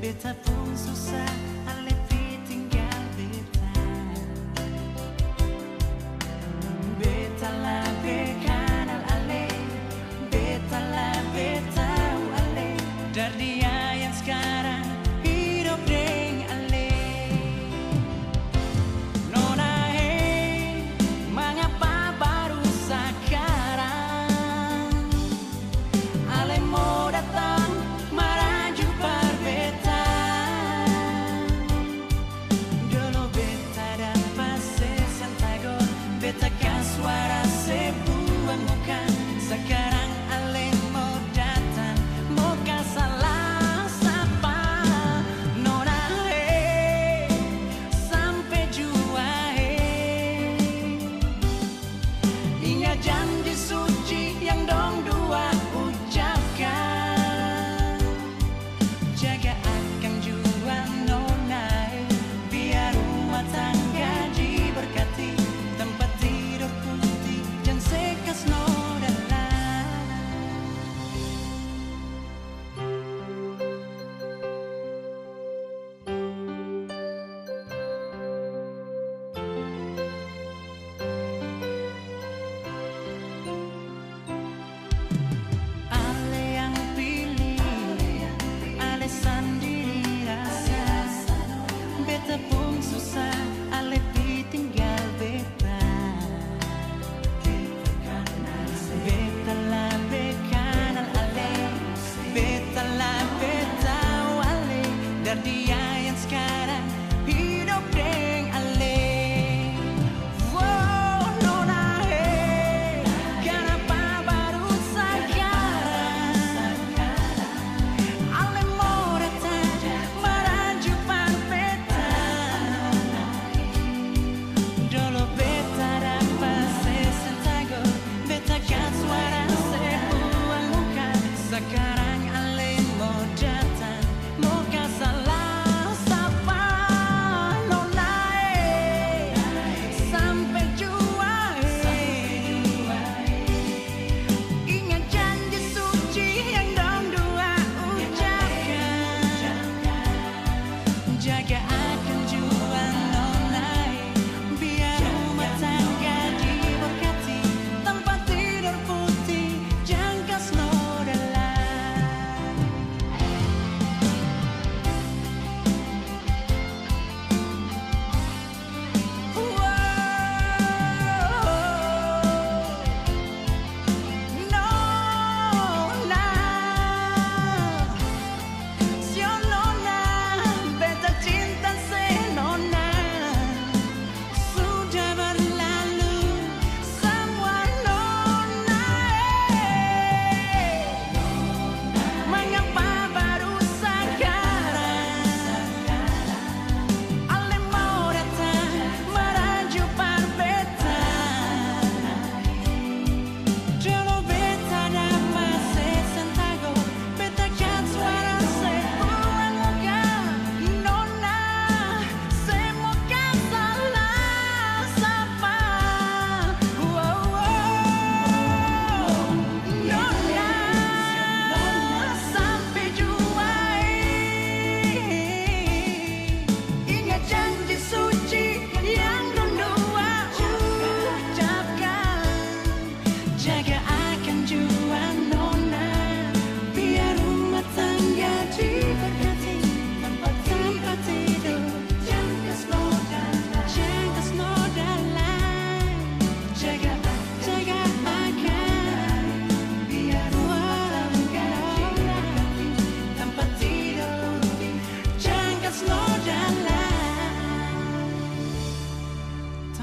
bitter pun susah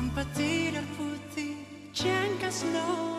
sympatier putti, känkas no.